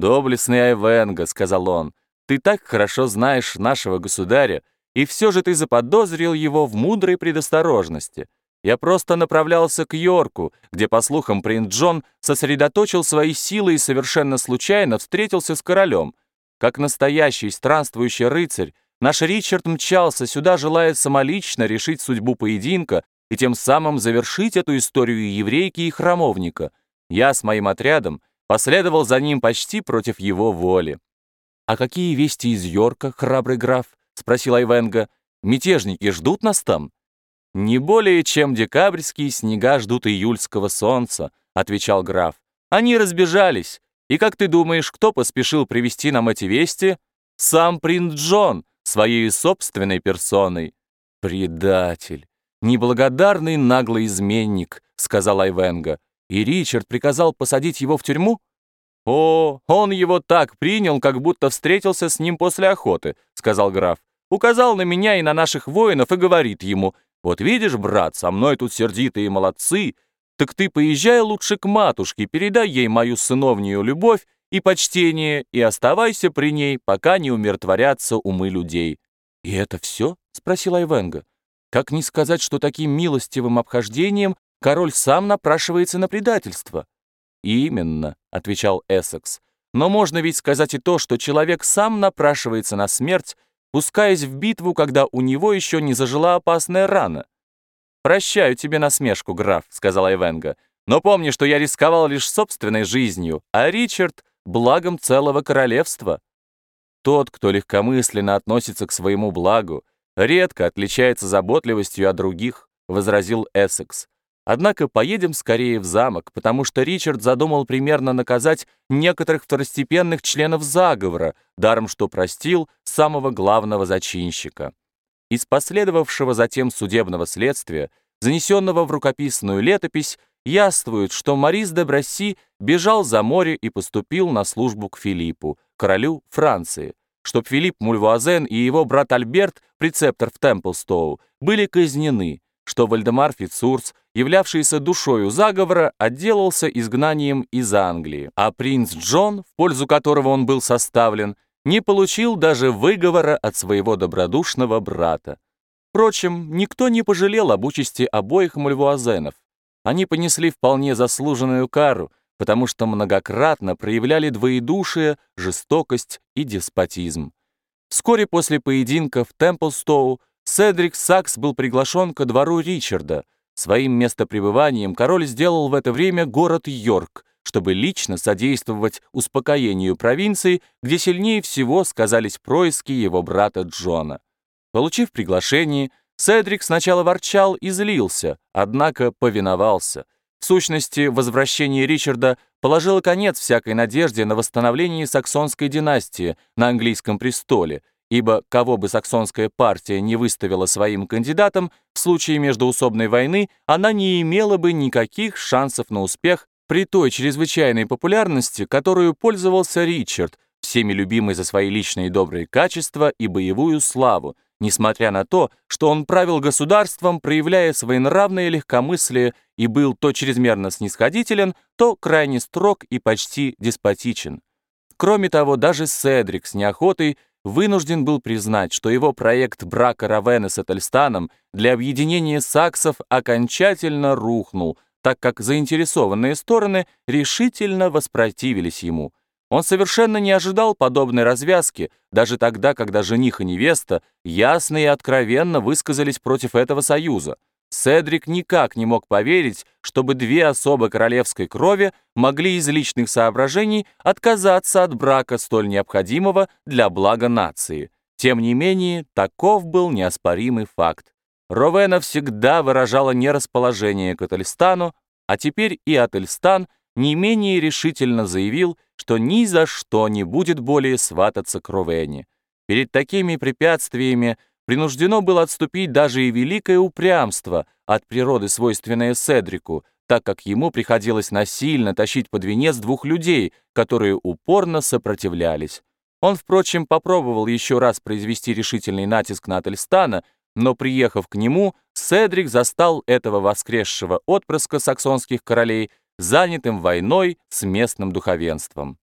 «Доблестный Айвенга», — сказал он, — «ты так хорошо знаешь нашего государя, и все же ты заподозрил его в мудрой предосторожности. Я просто направлялся к Йорку, где, по слухам, принц Джон сосредоточил свои силы и совершенно случайно встретился с королем. Как настоящий странствующий рыцарь, наш Ричард мчался сюда, желая самолично решить судьбу поединка и тем самым завершить эту историю еврейки и храмовника. Я с моим отрядом последовал за ним почти против его воли. «А какие вести из Йорка, храбрый граф?» — спросил Айвенга. «Мятежники ждут нас там?» «Не более, чем декабрьские снега ждут июльского солнца», — отвечал граф. «Они разбежались. И как ты думаешь, кто поспешил привести нам эти вести? Сам принц Джон, своей собственной персоной». «Предатель, неблагодарный наглый изменник», — сказал Айвенга. И Ричард приказал посадить его в тюрьму? «О, он его так принял, как будто встретился с ним после охоты», — сказал граф. «Указал на меня и на наших воинов и говорит ему, «Вот видишь, брат, со мной тут сердитые молодцы, так ты поезжай лучше к матушке, передай ей мою сыновнюю любовь и почтение и оставайся при ней, пока не умиротворятся умы людей». «И это все?» — спросил Айвенга. «Как не сказать, что таким милостивым обхождением король сам напрашивается на предательство». «Именно», — отвечал Эссекс. «Но можно ведь сказать и то, что человек сам напрашивается на смерть, пускаясь в битву, когда у него еще не зажила опасная рана». «Прощаю тебе насмешку, граф», — сказал Айвенга. «Но помни, что я рисковал лишь собственной жизнью, а Ричард — благом целого королевства». Тот, кто легкомысленно относится к своему благу, редко отличается заботливостью о других, — возразил Эссекс. Однако поедем скорее в замок, потому что Ричард задумал примерно наказать некоторых второстепенных членов заговора, даром что простил самого главного зачинщика. Из последовавшего затем судебного следствия, занесенного в рукописную летопись, яствует, что Морис де Брасси бежал за море и поступил на службу к Филиппу, королю Франции, чтоб Филипп Мульвуазен и его брат Альберт, прецептор в Темплстоу, были казнены, что Вальдемар Фицурс, являвшийся душою заговора, отделался изгнанием из Англии, а принц Джон, в пользу которого он был составлен, не получил даже выговора от своего добродушного брата. Впрочем, никто не пожалел об участи обоих мульвуазенов. Они понесли вполне заслуженную кару, потому что многократно проявляли двоедушие, жестокость и деспотизм. Вскоре после поединка в Темплстоу Седрик Сакс был приглашен ко двору Ричарда. Своим местопребыванием король сделал в это время город Йорк, чтобы лично содействовать успокоению провинции, где сильнее всего сказались происки его брата Джона. Получив приглашение, Седрик сначала ворчал и злился, однако повиновался. В сущности, возвращение Ричарда положило конец всякой надежде на восстановление саксонской династии на английском престоле, ибо кого бы саксонская партия не выставила своим кандидатом, в случае междоусобной войны она не имела бы никаких шансов на успех при той чрезвычайной популярности, которую пользовался Ричард, всеми любимый за свои личные добрые качества и боевую славу, несмотря на то, что он правил государством, проявляя своенравное легкомыслие и был то чрезмерно снисходителен, то крайне строг и почти деспотичен. Кроме того, даже Седрик с неохотой вынужден был признать, что его проект брака Равена с Этельстаном для объединения саксов окончательно рухнул, так как заинтересованные стороны решительно воспротивились ему. Он совершенно не ожидал подобной развязки, даже тогда, когда жених и невеста ясно и откровенно высказались против этого союза. Седрик никак не мог поверить, чтобы две особы королевской крови могли из личных соображений отказаться от брака столь необходимого для блага нации. Тем не менее, таков был неоспоримый факт. Ровена всегда выражала нерасположение к Ательстану, а теперь и Ательстан не менее решительно заявил, что ни за что не будет более свататься к Ровене. Перед такими препятствиями принуждено было отступить даже и великое упрямство от природы, свойственное Седрику, так как ему приходилось насильно тащить под венец двух людей, которые упорно сопротивлялись. Он, впрочем, попробовал еще раз произвести решительный натиск на Ательстана, но, приехав к нему, Седрик застал этого воскресшего отпрыска саксонских королей занятым войной с местным духовенством.